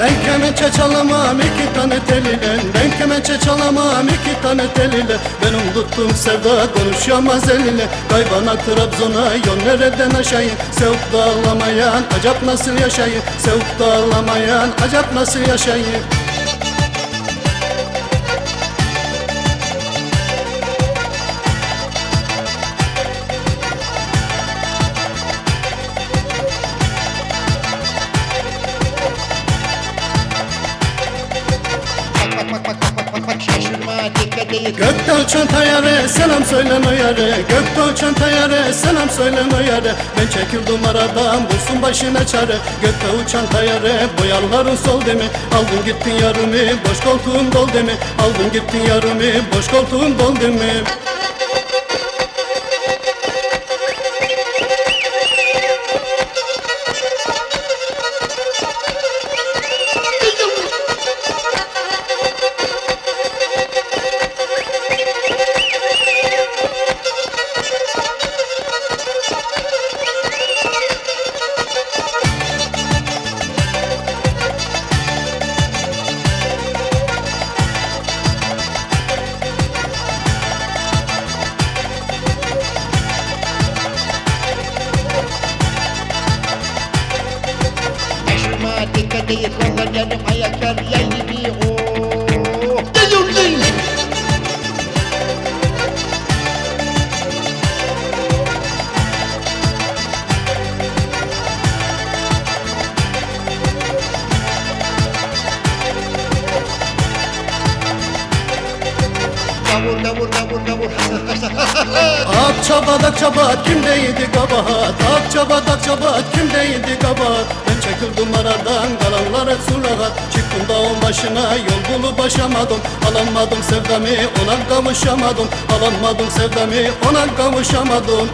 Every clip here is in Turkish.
Ben kemençe çalamam iki tane teliyle Ben kemençe çalamam iki tane teliyle Benim tuttuğum sevda konuşamaz eliyle Kaybana Trabzon'a yol nereden aşayım? Sevk dağlamayan acap nasıl yaşayım Sevk dağlamayan acap nasıl yaşayım Bak bak bak bak bak bak şaşırma dikkat değil Gökte uçan tayyare selam söyleme yare Gökte uçan tayyare selam söyleme yare Ben çekildim aradan bulsun başına çare Gökte uçan tayyare boyarların sol demi Aldın gittin yarımı boş koltuğum dol demi Aldın gittin yarımı boş koltuğum dol demi oh. Değil değil Davul davul davul davul haşla haşla Ak çabadak çabat kimdeydi kabahat Ak çabadak çabat kimdeydi kabahat Ben çekildim aradan kalanlar başına yol bulup başamadım. Alamadım sevdamı ona kavuşamadım. Alamadım sevdamı ona kavuşamadım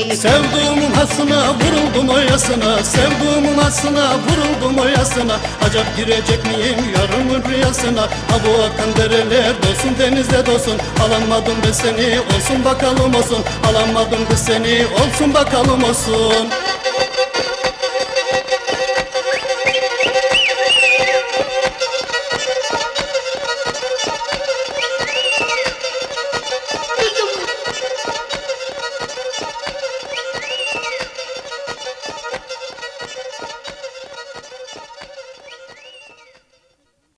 değil Sevduğumun hasına vuruldum oyasına Sevduğumun hasına vuruldum oyasına Acap girecek miyim yarımın rüyasına? Ha bu akan dereler dolsun denizde dolsun. Alamadım da seni olsun bakalım olsun. Alamadım da seni olsun bakalım olsun